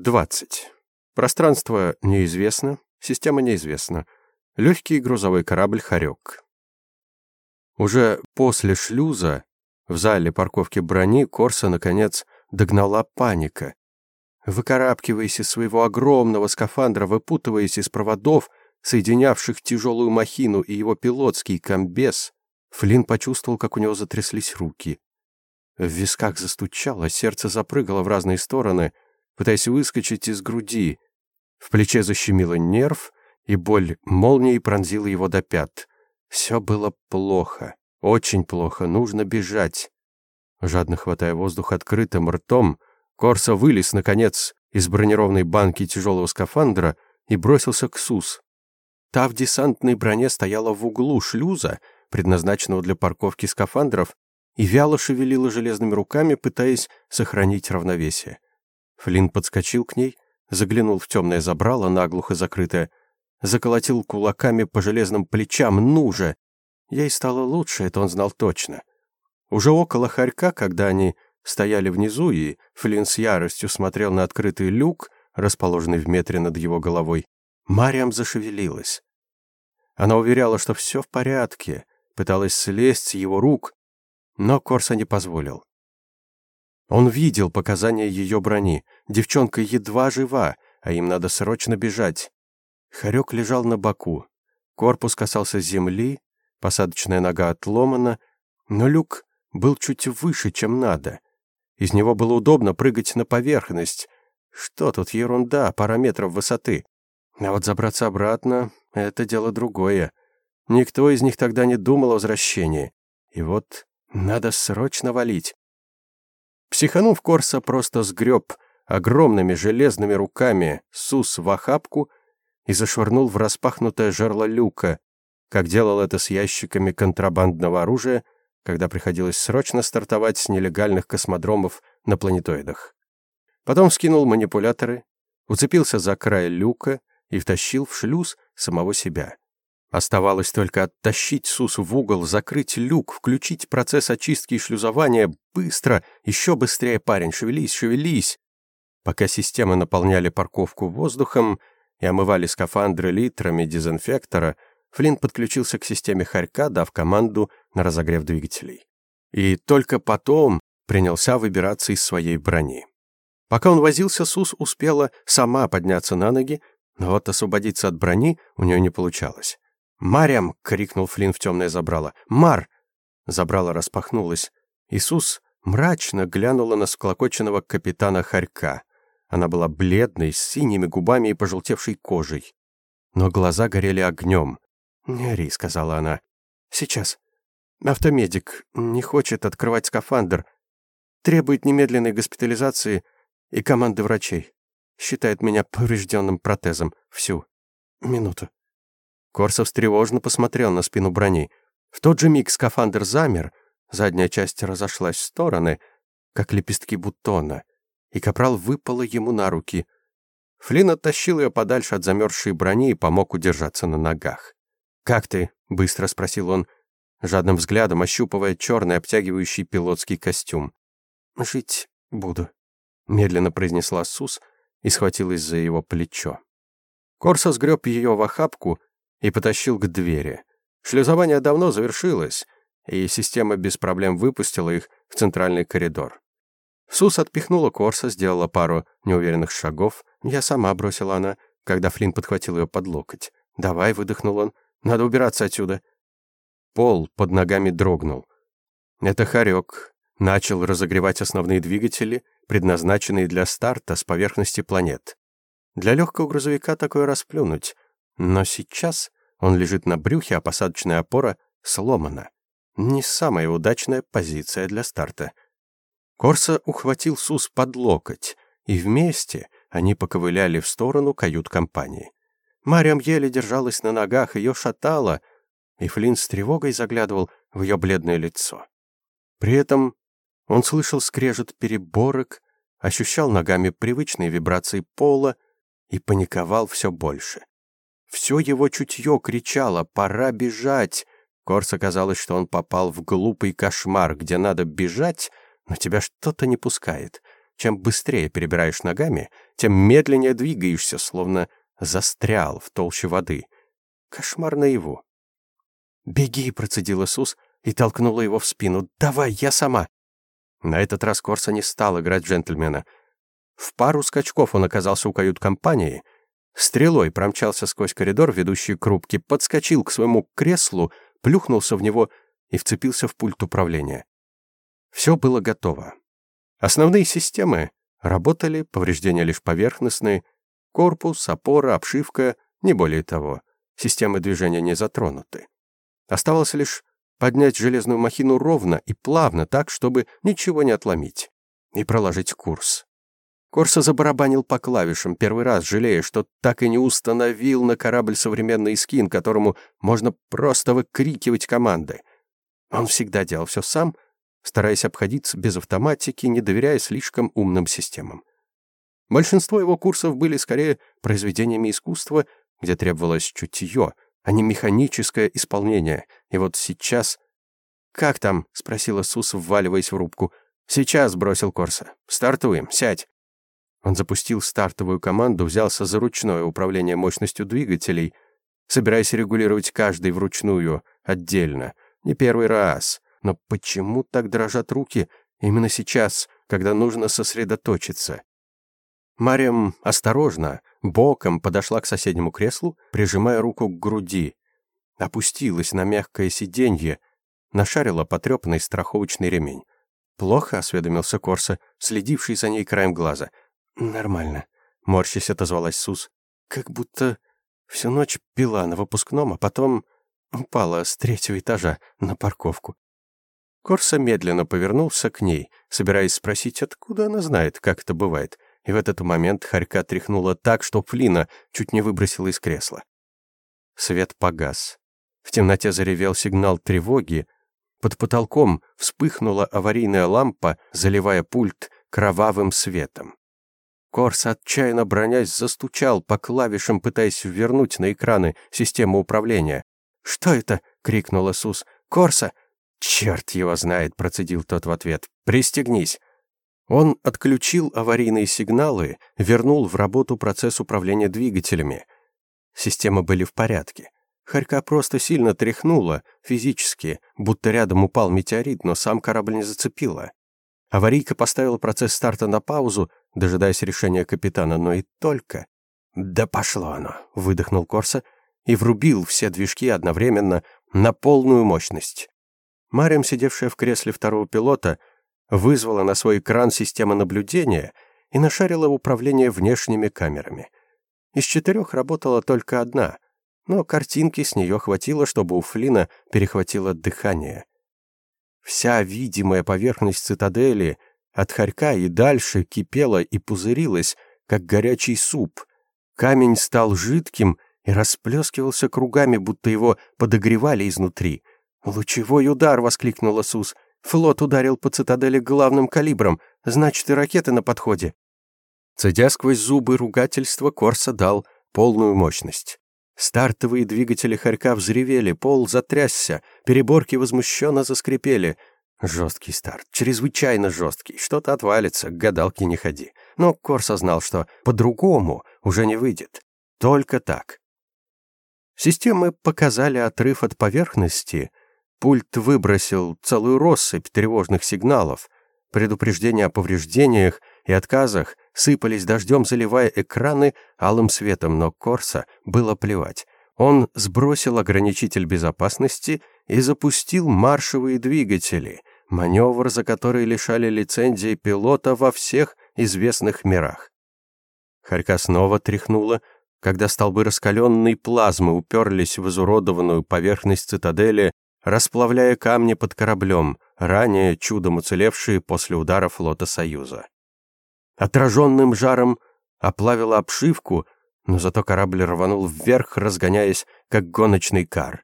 20. Пространство неизвестно, система неизвестна. Легкий грузовой корабль «Хорек». Уже после шлюза в зале парковки брони Корса, наконец, догнала паника. Выкарабкиваясь из своего огромного скафандра, выпутываясь из проводов, соединявших тяжелую махину и его пилотский комбез, Флинн почувствовал, как у него затряслись руки. В висках застучало, сердце запрыгало в разные стороны — пытаясь выскочить из груди. В плече защемило нерв, и боль молнией пронзила его до пят. Все было плохо, очень плохо, нужно бежать. Жадно хватая воздух открытым ртом, Корса вылез, наконец, из бронированной банки тяжелого скафандра и бросился к СУС. Та в десантной броне стояла в углу шлюза, предназначенного для парковки скафандров, и вяло шевелила железными руками, пытаясь сохранить равновесие. Флинн подскочил к ней, заглянул в темное забрало, наглухо закрытое, заколотил кулаками по железным плечам. «Ну же!» Ей стало лучше, это он знал точно. Уже около хорька, когда они стояли внизу, и Флинн с яростью смотрел на открытый люк, расположенный в метре над его головой, Мариам зашевелилась. Она уверяла, что все в порядке, пыталась слезть с его рук, но Корса не позволил. Он видел показания ее брони. Девчонка едва жива, а им надо срочно бежать. Хорек лежал на боку. Корпус касался земли, посадочная нога отломана, но люк был чуть выше, чем надо. Из него было удобно прыгать на поверхность. Что тут ерунда, пара метров высоты. А вот забраться обратно — это дело другое. Никто из них тогда не думал о возвращении. И вот надо срочно валить. Психанув, Корса просто сгреб огромными железными руками Сус в охапку и зашвырнул в распахнутое жерло люка, как делал это с ящиками контрабандного оружия, когда приходилось срочно стартовать с нелегальных космодромов на планетоидах. Потом скинул манипуляторы, уцепился за край люка и втащил в шлюз самого себя. Оставалось только оттащить Сус в угол, закрыть люк, включить процесс очистки и шлюзования. Быстро, еще быстрее, парень, шевелись, шевелись. Пока системы наполняли парковку воздухом и омывали скафандры литрами дезинфектора, Флинн подключился к системе Харька, дав команду на разогрев двигателей. И только потом принялся выбираться из своей брони. Пока он возился, Сус успела сама подняться на ноги, но вот освободиться от брони у нее не получалось. «Марям!» — крикнул Флинн в темное забрало. «Мар!» Забрало распахнулось. Иисус мрачно глянула на склокоченного капитана Харька. Она была бледной, с синими губами и пожелтевшей кожей. Но глаза горели огнем. «Не ори», — сказала она. «Сейчас. Автомедик не хочет открывать скафандр. Требует немедленной госпитализации и команды врачей. Считает меня поврежденным протезом. Всю. Минуту». Корсов тревожно посмотрел на спину брони. В тот же миг скафандр замер, задняя часть разошлась в стороны, как лепестки бутона, и капрал выпало ему на руки. Флинн оттащил ее подальше от замерзшей брони и помог удержаться на ногах. «Как ты?» — быстро спросил он, жадным взглядом ощупывая черный обтягивающий пилотский костюм. «Жить буду», — медленно произнесла Сус и схватилась за его плечо. Корса сгреб ее в охапку и потащил к двери. Шлюзование давно завершилось, и система без проблем выпустила их в центральный коридор. Сус отпихнула Корса, сделала пару неуверенных шагов. «Я сама», — бросила она, когда Флинн подхватил ее под локоть. «Давай», — выдохнул он, — «надо убираться отсюда». Пол под ногами дрогнул. Это Харек начал разогревать основные двигатели, предназначенные для старта с поверхности планет. Для легкого грузовика такое расплюнуть, но сейчас он лежит на брюхе, а посадочная опора сломана. Не самая удачная позиция для старта. Корса ухватил Сус под локоть, и вместе они поковыляли в сторону кают-компании. Мариам еле держалась на ногах, ее шатало, и Флинн с тревогой заглядывал в ее бледное лицо. При этом он слышал скрежет переборок, ощущал ногами привычные вибрации пола и паниковал все больше. Все его чутье кричало «Пора бежать!». Корс оказалось, что он попал в глупый кошмар, где надо бежать, но тебя что-то не пускает. чем быстрее перебираешь ногами, тем медленнее двигаешься, словно застрял в толще воды. Кошмар наяву. «Беги!» — процедила Сус и толкнула его в спину. «Давай, я сама!» На этот раз Корса не стал играть джентльмена. В пару скачков он оказался у кают-компании, стрелой промчался сквозь коридор, ведущий к рубке, подскочил к своему креслу, плюхнулся в него и вцепился в пульт управления. Все было готово. Основные системы работали, повреждения лишь поверхностные, корпус, опора, обшивка, не более того. Системы движения не затронуты. Оставалось лишь поднять железную махину ровно и плавно, так, чтобы ничего не отломить, и проложить курс. Корса забарабанил по клавишам, первый раз жалея, что так и не установил на корабль современный скин, которому можно просто выкрикивать команды. Он всегда делал все сам, стараясь обходиться без автоматики, не доверяя слишком умным системам. Большинство его курсов были скорее произведениями искусства, где требовалось чутье, а не механическое исполнение. И вот сейчас... «Как там?» — спросила Сус, вваливаясь в рубку. «Сейчас», — бросил Корса. «Стартуем, сядь». Он запустил стартовую команду, взялся за ручное управление мощностью двигателей, собираясь регулировать каждый вручную, отдельно. Не первый раз. Но почему так дрожат руки именно сейчас, когда нужно сосредоточиться? Мариам осторожно, боком подошла к соседнему креслу, прижимая руку к груди. Опустилась на мягкое сиденье, нашарила потрепанный страховочный ремень. «Плохо?» — осведомился Корса, следивший за ней краем глаза. «Нормально», — морщись отозвалась Сус. «Как будто всю ночь пила на выпускном, а потом упала с третьего этажа на парковку. Корса медленно повернулся к ней, собираясь спросить, откуда она знает, как это бывает, и в этот момент Харька тряхнула так, что Флина чуть не выбросила из кресла. Свет погас. В темноте заревел сигнал тревоги. Под потолком вспыхнула аварийная лампа, заливая пульт кровавым светом. Корс, отчаянно бронясь, застучал по клавишам, пытаясь вернуть на экраны систему управления. «Что это?» — крикнула Сус. «Корса!» «Черт его знает», — процедил тот в ответ. «Пристегнись». Он отключил аварийные сигналы, вернул в работу процесс управления двигателями. Системы были в порядке. Харька просто сильно тряхнула, физически, будто рядом упал метеорит, но сам корабль не зацепила. Аварийка поставила процесс старта на паузу, дожидаясь решения капитана, но и только. «Да пошло оно», — выдохнул Корса и врубил все движки одновременно на полную мощность. Мариам, сидевшая в кресле второго пилота, вызвала на свой экран систему наблюдения и нашарила управление внешними камерами. Из четырех работала только одна, но картинки с нее хватило, чтобы у Флина перехватило дыхание. Вся видимая поверхность цитадели от хорька и дальше кипела и пузырилась, как горячий суп. Камень стал жидким и расплескивался кругами, будто его подогревали изнутри. «Лучевой удар!» — воскликнула Сус. «Флот ударил по цитадели главным калибром, значит, и ракеты на подходе». Цедя сквозь зубы ругательства, Корса дал полную мощность. Стартовые двигатели хорька взревели, пол затрясся, переборки возмущенно заскрипели. Жесткий старт, чрезвычайно жесткий, что-то отвалится, к гадалке не ходи. Но Корса знал, что по-другому уже не выйдет. Только так. Системы показали отрыв от поверхности, Пульт выбросил целую россыпь тревожных сигналов. Предупреждения о повреждениях и отказах сыпались дождем, заливая экраны алым светом, но Корса было плевать. Он сбросил ограничитель безопасности и запустил маршевые двигатели, маневр, за который лишали лицензии пилота во всех известных мирах. Харька снова тряхнула, когда столбы раскаленной плазмы уперлись в изуродованную поверхность цитадели, расплавляя камни под кораблем, ранее чудом уцелевшие после удара флота Союза. Отраженным жаром оплавила обшивку, но зато корабль рванул вверх, разгоняясь, как гоночный кар.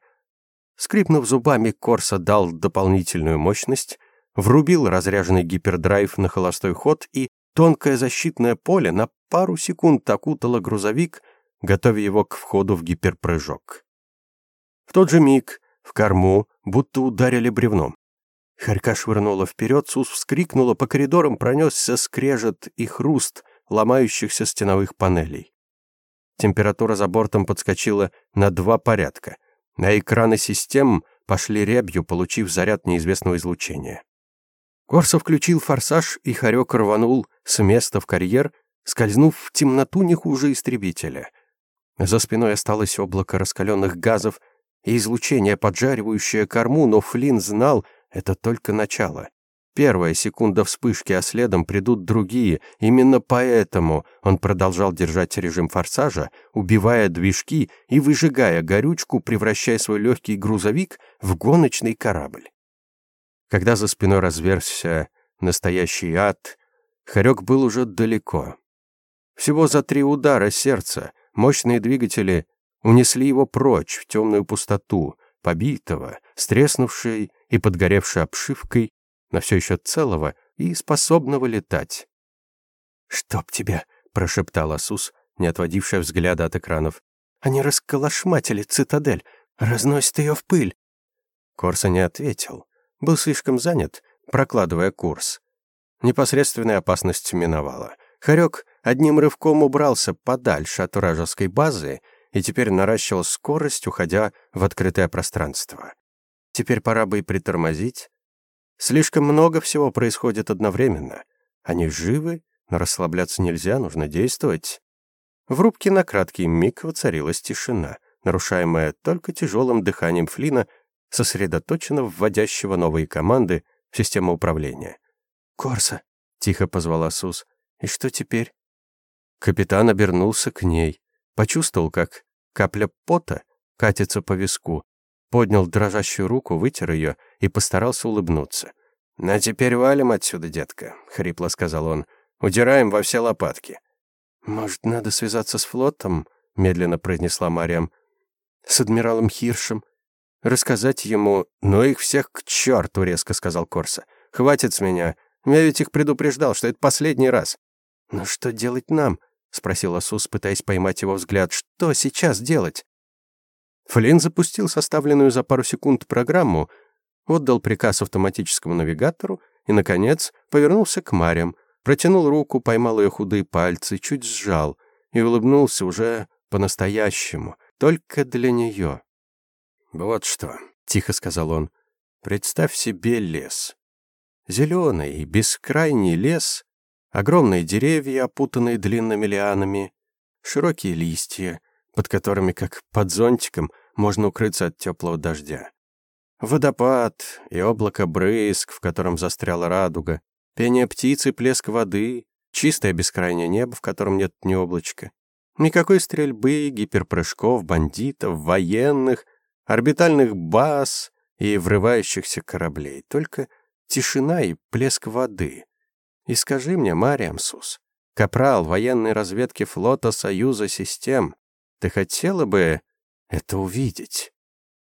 Скрипнув зубами, Корса дал дополнительную мощность, врубил разряженный гипердрайв на холостой ход и тонкое защитное поле на пару секунд окутало грузовик, готовя его к входу в гиперпрыжок. В тот же миг в корму, будто ударили бревном. Харька швырнула вперед, Сус вскрикнула, по коридорам пронесся скрежет и хруст ломающихся стеновых панелей. Температура за бортом подскочила на два порядка. На экраны систем пошли рябью, получив заряд неизвестного излучения. Корсо включил форсаж, и Харек рванул с места в карьер, скользнув в темноту не хуже истребителя. За спиной осталось облако раскаленных газов и излучение, поджаривающее корму, но Флинн знал, это только начало. Первая секунда вспышки, а следом придут другие. Именно поэтому он продолжал держать режим форсажа, убивая движки и выжигая горючку, превращая свой легкий грузовик в гоночный корабль. Когда за спиной разверзся настоящий ад, Харек был уже далеко. Всего за три удара сердца мощные двигатели унесли его прочь в темную пустоту, побитого, стреснувшей и подгоревшей обшивкой но все еще целого и способного летать. «Чтоб тебя!» — прошептал Сус, не отводившая взгляда от экранов. «Они расколошматили цитадель, разносят ее в пыль!» Корса не ответил. Был слишком занят, прокладывая курс. Непосредственная опасность миновала. Харек одним рывком убрался подальше от вражеской базы и теперь наращивал скорость, уходя в открытое пространство. Теперь пора бы и притормозить, Слишком много всего происходит одновременно. Они живы, но расслабляться нельзя, нужно действовать. В рубке на краткий миг воцарилась тишина, нарушаемая только тяжелым дыханием Флина, сосредоточенно вводящего новые команды в систему управления. «Корса!» — тихо позвала Сус. «И что теперь?» Капитан обернулся к ней, почувствовал, как капля пота катится по виску, поднял дрожащую руку, вытер ее и постарался улыбнуться. «На теперь валим отсюда, детка», — хрипло сказал он. «Удираем во все лопатки». «Может, надо связаться с флотом?» — медленно произнесла Мариам. «С адмиралом Хиршем. Рассказать ему...» «Ну их всех к черту!» — резко сказал Корса. «Хватит с меня. Я ведь их предупреждал, что это последний раз». «Ну что делать нам?» — спросил Асус, пытаясь поймать его взгляд. «Что сейчас делать?» Флинн запустил составленную за пару секунд программу, отдал приказ автоматическому навигатору и, наконец, повернулся к Марьям, протянул руку, поймал ее худые пальцы, чуть сжал и улыбнулся уже по-настоящему, только для нее. «Вот что», — тихо сказал он, — «представь себе лес. Зеленый, бескрайний лес, огромные деревья, опутанные длинными лианами, широкие листья, под которыми, как под зонтиком, можно укрыться от теплого дождя. Водопад и облако брызг, в котором застряла радуга, пение птицы, плеск воды, чистое бескрайнее небо, в котором нет ни облачка. Никакой стрельбы, гиперпрыжков, бандитов, военных, орбитальных баз и врывающихся кораблей. Только тишина и плеск воды. И скажи мне, Мариамсус, капрал военной разведки флота Союза систем, ты хотела бы это увидеть?»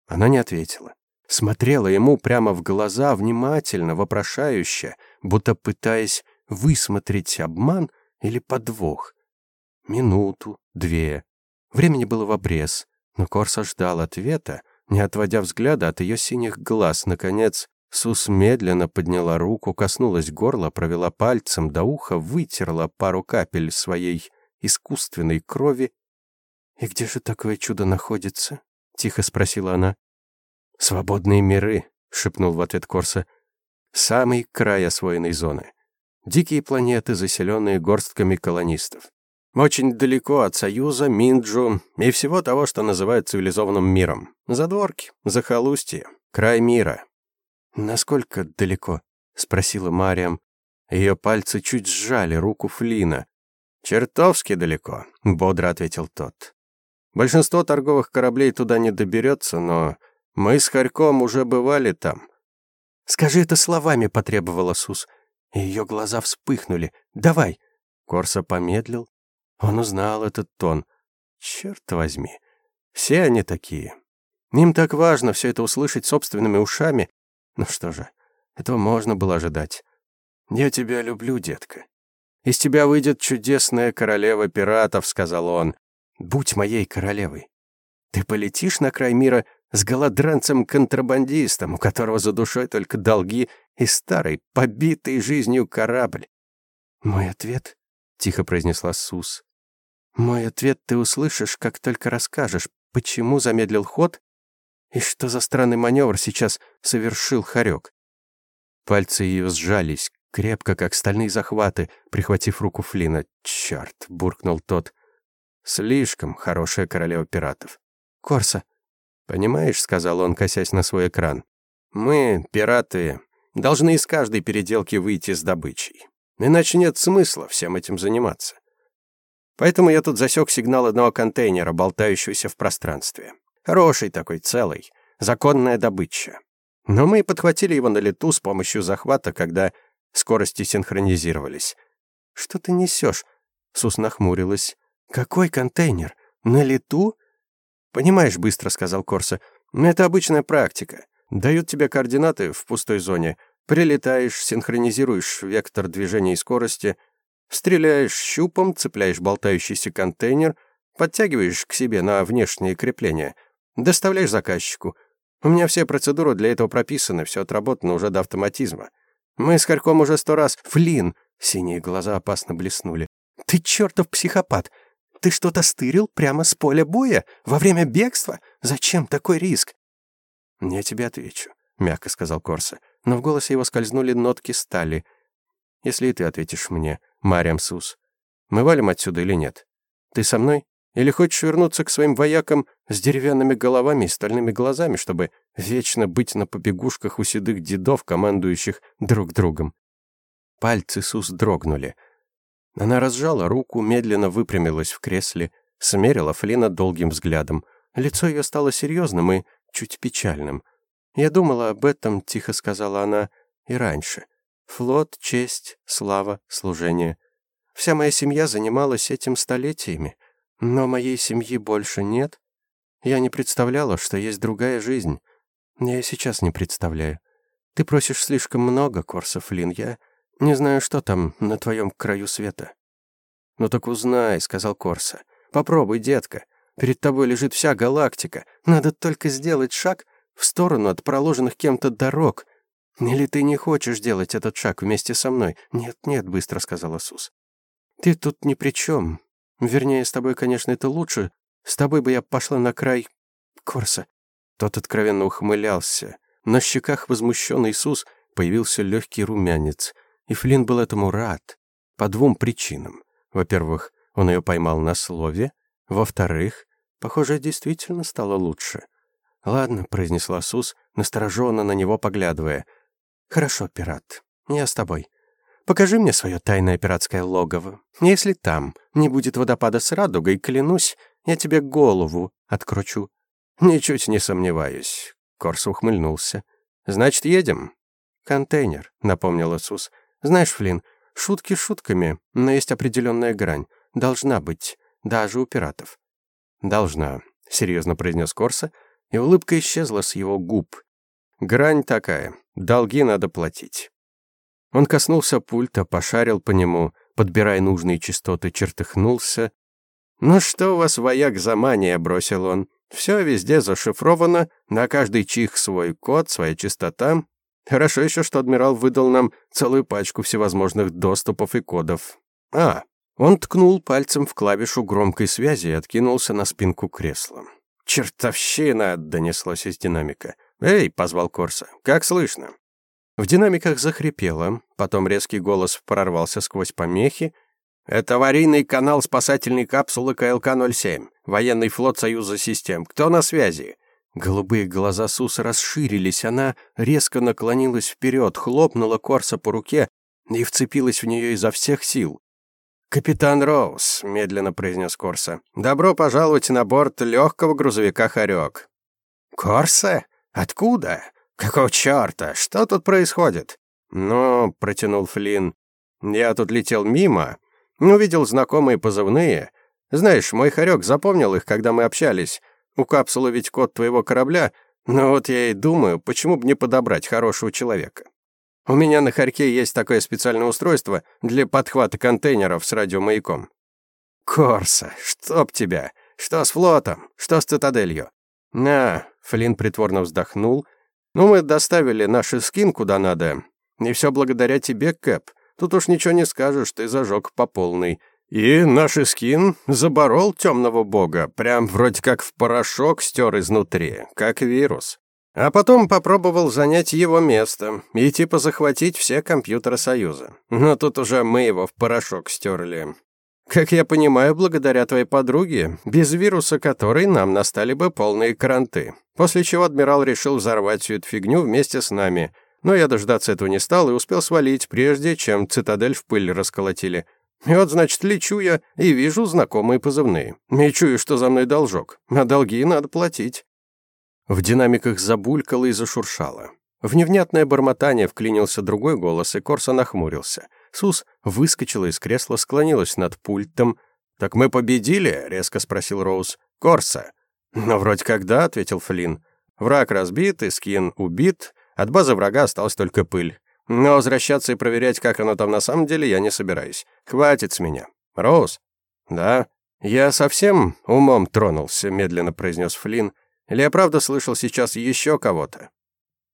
Она не ответила. Смотрела ему прямо в глаза, внимательно, вопрошающе, будто пытаясь высмотреть обман или подвох. Минуту, две. Времени было в обрез, но Корса ждал ответа, не отводя взгляда от ее синих глаз. Наконец, Сус медленно подняла руку, коснулась горла, провела пальцем до уха, вытерла пару капель своей искусственной крови «И где же такое чудо находится?» — тихо спросила она. «Свободные миры», — шепнул в ответ Корса. «Самый край освоенной зоны. Дикие планеты, заселенные горстками колонистов. Очень далеко от Союза, Минджу и всего того, что называют цивилизованным миром. Задворки, захолустье, край мира». «Насколько далеко?» — спросила Мариам. Ее пальцы чуть сжали руку Флина. «Чертовски далеко», — бодро ответил тот. Большинство торговых кораблей туда не доберется, но мы с Харьком уже бывали там. «Скажи это словами», — потребовала Сус. И ее глаза вспыхнули. «Давай». Корса помедлил. Он узнал этот тон. Черт возьми. Все они такие. Им так важно все это услышать собственными ушами. Ну что же, этого можно было ожидать. «Я тебя люблю, детка. Из тебя выйдет чудесная королева пиратов», — сказал он. Будь моей королевой. Ты полетишь на край мира с голодранцем-контрабандистом, у которого за душой только долги и старый, побитый жизнью корабль. «Мой ответ?» — тихо произнесла Сус. «Мой ответ ты услышишь, как только расскажешь, почему замедлил ход и что за странный маневр сейчас совершил Харек». Пальцы ее сжались, крепко, как стальные захваты, прихватив руку Флина. «Черт!» — буркнул тот. «Слишком хорошая королева пиратов». «Корса!» «Понимаешь», — сказал он, косясь на свой экран. «Мы, пираты, должны из каждой переделки выйти с добычей. Иначе нет смысла всем этим заниматься. Поэтому я тут засек сигнал одного контейнера, болтающегося в пространстве. Хороший такой, целый, законная добыча. Но мы подхватили его на лету с помощью захвата, когда скорости синхронизировались. «Что ты несешь?» Сус нахмурилась. «Какой контейнер? На лету?» «Понимаешь, быстро», — сказал Корса. «Это обычная практика. Дают тебе координаты в пустой зоне, Прилетаешь, синхронизируешь вектор движения и скорости, стреляешь щупом, цепляешь болтающийся контейнер, подтягиваешь к себе на внешние крепления, доставляешь заказчику. У меня все процедуры для этого прописаны, все отработано уже до автоматизма. Мы с Харьком уже сто раз... Флин! Синие глаза опасно блеснули. Ты чертов психопат! Ты что-то стырил прямо с поля боя? Во время бегства? Зачем такой риск? Я тебе отвечу, мягко сказал Корса но в голосе его скользнули нотки стали. «Если и ты ответишь мне, Мариам Сус, мы валим отсюда или нет? Ты со мной? Или хочешь вернуться к своим воякам с деревянными головами и стальными глазами, чтобы вечно быть на побегушках у седых дедов, командующих друг другом?» Пальцы Сус дрогнули. Она разжала руку, медленно выпрямилась в кресле, смерила Флина долгим взглядом. Лицо ее стало серьезным и чуть печальным — я думала об этом, тихо сказала она, и раньше. Флот, честь, слава, служение. Вся моя семья занималась этим столетиями, но моей семьи больше нет. Я не представляла, что есть другая жизнь. Я и сейчас не представляю. Ты просишь слишком много, Корса Флин. Я не знаю, что там на твоем краю света. «Ну так узнай», — сказал Корса. «Попробуй, детка. Перед тобой лежит вся галактика. Надо только сделать шаг, в сторону от проложенных кем-то дорог. Или ты не хочешь делать этот шаг вместе со мной? Нет, нет, быстро сказала Сус. Ты тут ни при чем. Вернее, с тобой, конечно, это лучше. С тобой бы я пошла на край Корса. Тот откровенно ухмылялся. На щеках возмущенный Иисус появился легкий румянец, и Флинн был этому рад. По двум причинам. Во-первых, он ее поймал на слове. Во-вторых, похоже, действительно стало лучше. «Ладно», — произнесла Сус, настороженно на него поглядывая. «Хорошо, пират, я с тобой. Покажи мне свое тайное пиратское логово. Если там не будет водопада с радугой, клянусь, я тебе голову откручу». «Ничуть не сомневаюсь», — Корс ухмыльнулся. «Значит, едем?» «Контейнер», — напомнила Сус. «Знаешь, Флинн, шутки шутками, но есть определенная грань. Должна быть, даже у пиратов». «Должна», — серьезно произнес Корса, — и улыбка исчезла с его губ. Грань такая, долги надо платить. Он коснулся пульта, пошарил по нему, подбирая нужные частоты, чертыхнулся. «Ну что у вас, вояк, за мания?» — бросил он. «Все везде зашифровано, на каждый чих свой код, своя частота. Хорошо еще, что адмирал выдал нам целую пачку всевозможных доступов и кодов. А, он ткнул пальцем в клавишу громкой связи и откинулся на спинку кресла. «Чертовщина!» — донеслось из динамика. «Эй!» — позвал Корса. «Как слышно?» В динамиках захрипело, потом резкий голос прорвался сквозь помехи. «Это аварийный канал спасательной капсулы КЛК-07, военный флот Союза систем. Кто на связи?» Голубые глаза Суса расширились, она резко наклонилась вперед, хлопнула Корса по руке и вцепилась в нее изо всех сил. «Капитан Роуз», — медленно произнес Корса, — «добро пожаловать на борт легкого грузовика «Хорек». «Корса? Откуда? Какого черта? Что тут происходит?» «Ну», — протянул Флинн, — «я тут летел мимо, увидел знакомые позывные. Знаешь, мой хорек запомнил их, когда мы общались. У капсулы ведь код твоего корабля, но вот я и думаю, почему бы не подобрать хорошего человека?» У меня на Харьке есть такое специальное устройство для подхвата контейнеров с радиомаяком. Корса, чтоб тебя! Что с флотом? Что с цитаделью? На, Флинн притворно вздохнул. Ну, мы доставили наш скин куда надо. И все благодаря тебе, Кэп. Тут уж ничего не скажешь, ты зажег по полной. И наш скин заборол темного бога, прям вроде как в порошок стер изнутри, как вирус. А потом попробовал занять его место и типа захватить все компьютеры Союза. Но тут уже мы его в порошок стерли. Как я понимаю, благодаря твоей подруге, без вируса которой нам настали бы полные кранты. После чего адмирал решил взорвать всю эту фигню вместе с нами. Но я дождаться этого не стал и успел свалить, прежде чем цитадель в пыль расколотили. И вот, значит, лечу я и вижу знакомые позывные. И чую, что за мной должок. А долги надо платить. В динамиках забулькало и зашуршало. В невнятное бормотание вклинился другой голос, и Корса нахмурился. Сус выскочила из кресла, склонилась над пультом. «Так мы победили?» — резко спросил Роуз. «Корса». «Ну, вроде как да», — ответил Флинн. «Враг разбит, и скин убит. От базы врага осталась только пыль. Но возвращаться и проверять, как оно там на самом деле, я не собираюсь. Хватит с меня. Роуз?» «Да». «Я совсем умом тронулся», — медленно произнес Флинн. «Или я правда слышал сейчас еще кого-то?»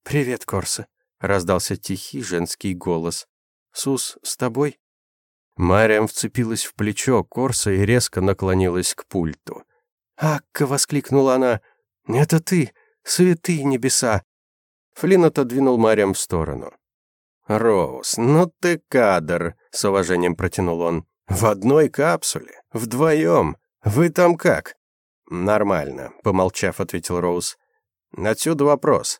«Привет, Корса», — раздался тихий женский голос. «Сус, с тобой?» Мариам вцепилась в плечо Корса и резко наклонилась к пульту. «Акка!» — воскликнула она. «Это ты! Святые небеса!» Флинн отодвинул Мариам в сторону. «Роуз, ну ты кадр!» — с уважением протянул он. «В одной капсуле? Вдвоем? Вы там как?» «Нормально», — помолчав, ответил Роуз. «Отсюда вопрос.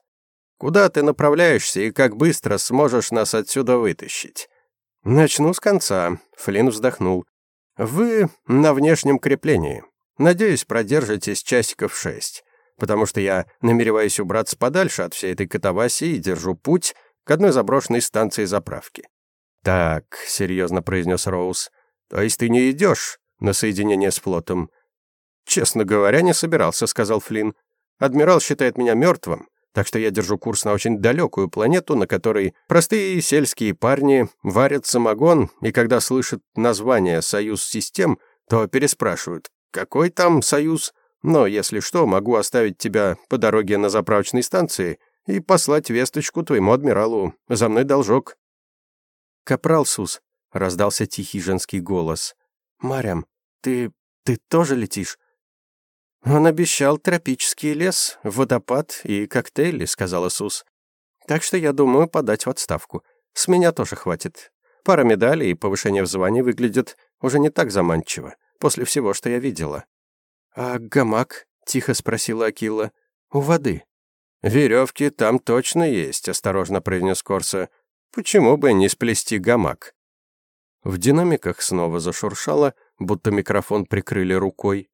Куда ты направляешься и как быстро сможешь нас отсюда вытащить?» «Начну с конца», — Флинн вздохнул. «Вы на внешнем креплении. Надеюсь, продержитесь часиков шесть, потому что я намереваюсь убраться подальше от всей этой катавасии и держу путь к одной заброшенной станции заправки. «Так», — серьезно произнес Роуз, — «то есть ты не идешь на соединение с флотом?» «Честно говоря, не собирался», — сказал Флинн. «Адмирал считает меня мертвым, так что я держу курс на очень далекую планету, на которой простые сельские парни варят самогон, и когда слышат название «Союз систем», то переспрашивают, какой там союз? Но, если что, могу оставить тебя по дороге на заправочной станции и послать весточку твоему адмиралу. За мной должок». «Капрал Сус», — раздался тихий женский голос. «Марям, ты... ты тоже летишь?» «Он обещал тропический лес, водопад и коктейли», — сказала Сус. «Так что я думаю подать в отставку. С меня тоже хватит. Пара медалей и повышение в звании выглядят уже не так заманчиво, после всего, что я видела». «А гамак?» — тихо спросила Акила. «У воды». «Веревки там точно есть», — осторожно произнес Корса. «Почему бы не сплести гамак?» В динамиках снова зашуршало, будто микрофон прикрыли рукой.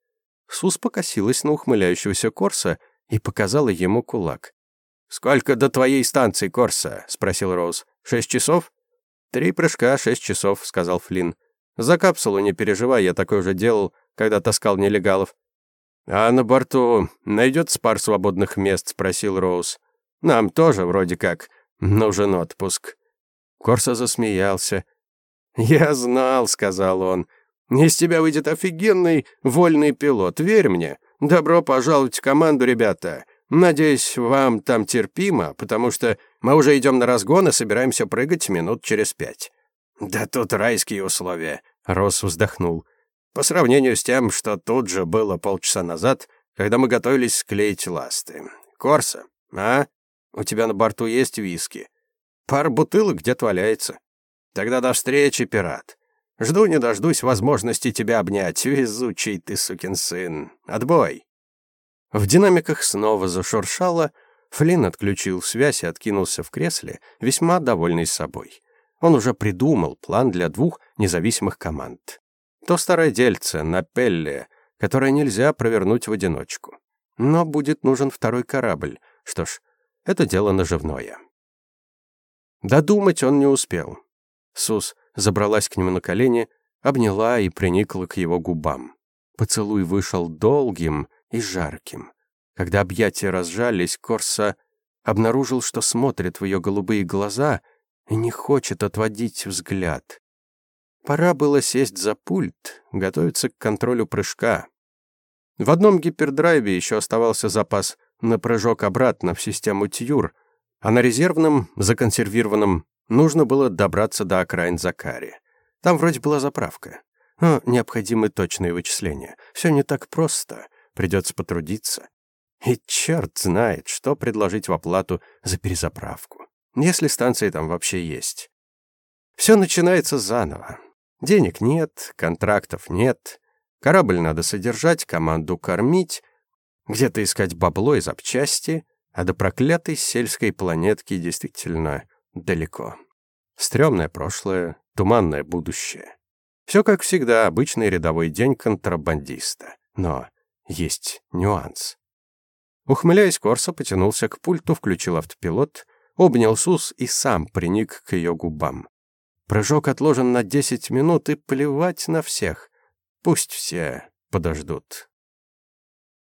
Сус покосилась на ухмыляющегося Корса и показала ему кулак. «Сколько до твоей станции, Корса?» — спросил Роуз. «Шесть часов?» «Три прыжка, шесть часов», — сказал Флинн. «За капсулу не переживай, я такой уже делал, когда таскал нелегалов. «А на борту найдется пар свободных мест?» — спросил Роуз. «Нам тоже вроде как нужен отпуск». Корса засмеялся. «Я знал», — сказал он. «Из тебя выйдет офигенный вольный пилот, верь мне. Добро пожаловать в команду, ребята. Надеюсь, вам там терпимо, потому что мы уже идем на разгон и собираемся прыгать минут через пять». «Да тут райские условия», — Рос вздохнул. По сравнению с тем, что тут же было полчаса назад, когда мы готовились склеить ласты. Корса, а? У тебя на борту есть виски? Пар бутылок где-то валяется. Тогда до встречи, пират. Жду не дождусь возможности тебя обнять, везучий ты сукин сын. Отбой. В динамиках снова зашуршало, Флинн отключил связь и откинулся в кресле, весьма довольный собой. Он уже придумал план для двух независимых команд. То старое дельце на Пелле, которое нельзя провернуть в одиночку. Но будет нужен второй корабль. Что ж, это дело наживное. Додумать он не успел. Сус забралась к нему на колени, обняла и приникла к его губам. Поцелуй вышел долгим и жарким. Когда объятия разжались, Корса обнаружил, что смотрит в ее голубые глаза и не хочет отводить взгляд. Пора было сесть за пульт, готовиться к контролю прыжка. В одном гипердрайве еще оставался запас на прыжок обратно в систему Тьюр, а на резервном, законсервированном, нужно было добраться до окраин Закари. Там вроде была заправка. Но необходимы точные вычисления. Все не так просто. Придется потрудиться. И черт знает, что предложить в оплату за перезаправку. Если станции там вообще есть. Все начинается заново. Денег нет, контрактов нет. Корабль надо содержать, команду кормить, где-то искать бабло и запчасти, а до проклятой сельской планетки действительно далеко. Стрёмное прошлое, туманное будущее. Все как всегда, обычный рядовой день контрабандиста. Но есть нюанс. Ухмыляясь, Корса потянулся к пульту, включил автопилот, обнял Сус и сам приник к ее губам. Прыжок отложен на 10 минут, и плевать на всех. Пусть все подождут.